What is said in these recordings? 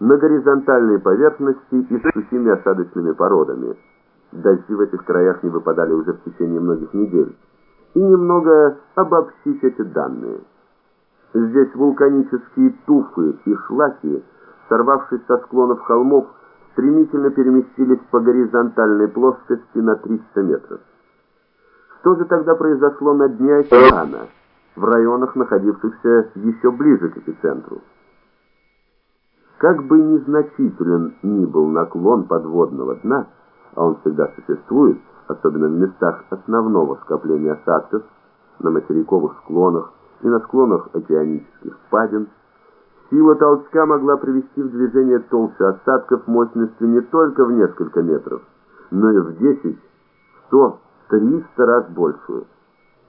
на горизонтальной поверхности и с сухими осадочными породами. Дожди в этих краях не выпадали уже в течение многих недель. И немного обобщить эти данные. Здесь вулканические туфы и шлаки, сорвавшись со склонов холмов, стремительно переместились по горизонтальной плоскости на 300 метров. Что же тогда произошло на дне океана, в районах, находившихся еще ближе к эпицентру? Как бы незначителен ни был наклон подводного дна, а он всегда существует, особенно в местах основного скопления осадков, на материковых склонах и на склонах океанических впадин, сила толчка могла привести в движение толщу осадков мощностью не только в несколько метров, но и в 10, 100, 300 раз большую.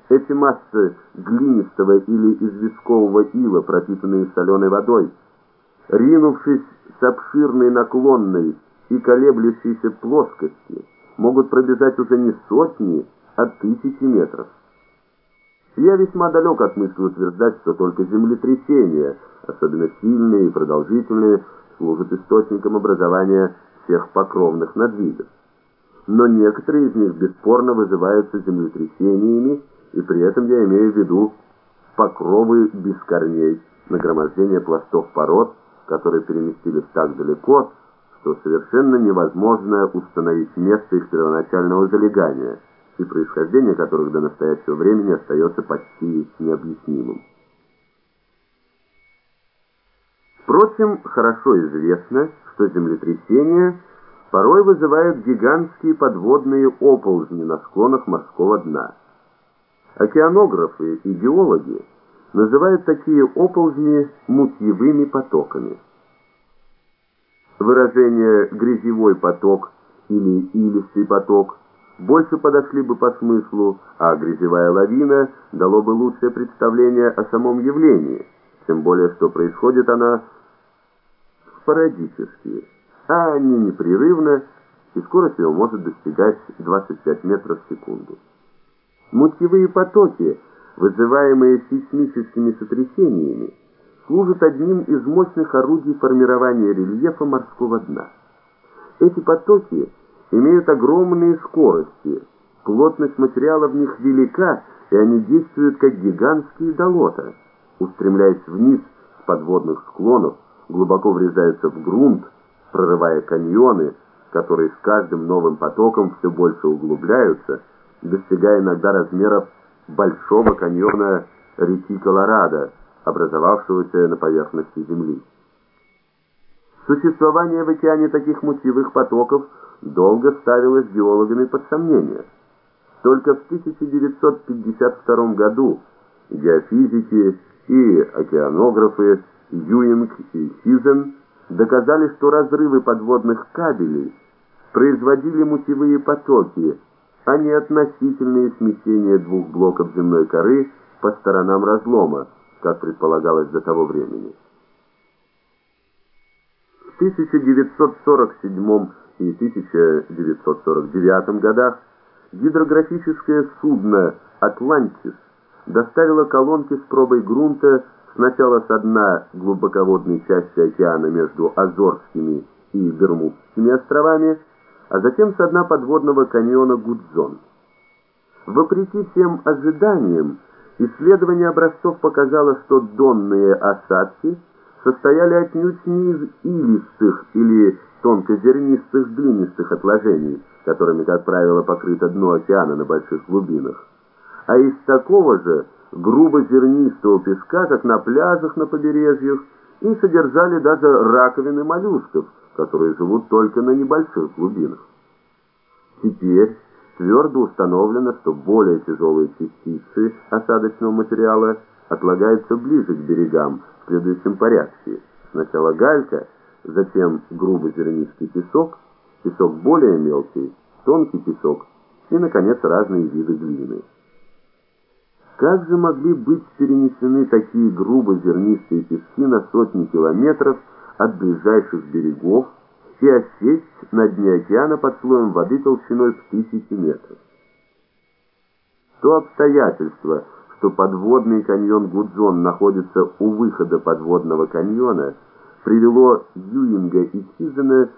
Эти массы глинистого или известкового ила, пропитанные соленой водой, ринувшись с обширной наклонной и колеблющейся плоскости, могут пробежать уже не сотни, а тысячи метров. Я весьма далек от мысли утверждать, что только землетрясения, особенно сильные и продолжительные, служат источником образования всех покровных надвигов. Но некоторые из них бесспорно вызываются землетрясениями, и при этом я имею в виду покровы без корней, нагромождение пластов пород, которые переместились так далеко, что совершенно невозможно установить место их первоначального залегания, и происхождение которых до настоящего времени остается почти необъяснимым. Впрочем, хорошо известно, что землетрясения порой вызывают гигантские подводные оползни на склонах морского дна. Океанографы и геологи называют такие оползни мутьевыми потоками. Выражение «грязевой поток» или «илистый поток» больше подошли бы по смыслу, а грязевая лавина дало бы лучшее представление о самом явлении, тем более что происходит она спорадически, а не непрерывно, и скорость ее может достигать 25 метров в секунду. Мутьевые потоки, вызываемые сейсмическими сотрясениями, служат одним из мощных орудий формирования рельефа морского дна. Эти потоки имеют огромные скорости, плотность материала в них велика, и они действуют как гигантские долота, устремляясь вниз с подводных склонов, глубоко врезаются в грунт, прорывая каньоны, которые с каждым новым потоком все больше углубляются, достигая иногда размеров большого каньона реки Колорадо, образовавшегося на поверхности Земли. Существование в океане таких мутьевых потоков долго ставилось геологами под сомнение. Только в 1952 году геофизики и океанографы Юинг и Хизен доказали, что разрывы подводных кабелей производили мутьевые потоки, а не относительные смещения двух блоков земной коры по сторонам разлома, как предполагалось до того времени. В 1947 и 1949 годах гидрографическое судно «Атлантис» доставило колонки с пробой грунта сначала с дна глубоководной части океана между Азорскими и Бермудскими островами, а затем с дна подводного каньона Гудзон. Вопреки всем ожиданиям, Исследование образцов показало, что донные осадки состояли отнюдь не из илистых или тонкозернистых глинистых отложений, которыми, как правило, покрыто дно океана на больших глубинах, а из такого же грубозернистого песка, как на пляжах на побережьях, и содержали даже раковины моллюсков, которые живут только на небольших глубинах. Теперь Твердо установлено, что более тяжелые частицы осадочного материала отлагаются ближе к берегам в следующем порядке. Сначала галька, затем грубозернистый песок, песок более мелкий, тонкий песок и, наконец, разные виды глины. Как же могли быть перенесены такие грубозернистые пески на сотни километров от ближайших берегов, и осесть на дне океана под слоем воды толщиной в тысячи метров. То обстоятельство, что подводный каньон Гудзон находится у выхода подводного каньона, привело Юинга и Сизена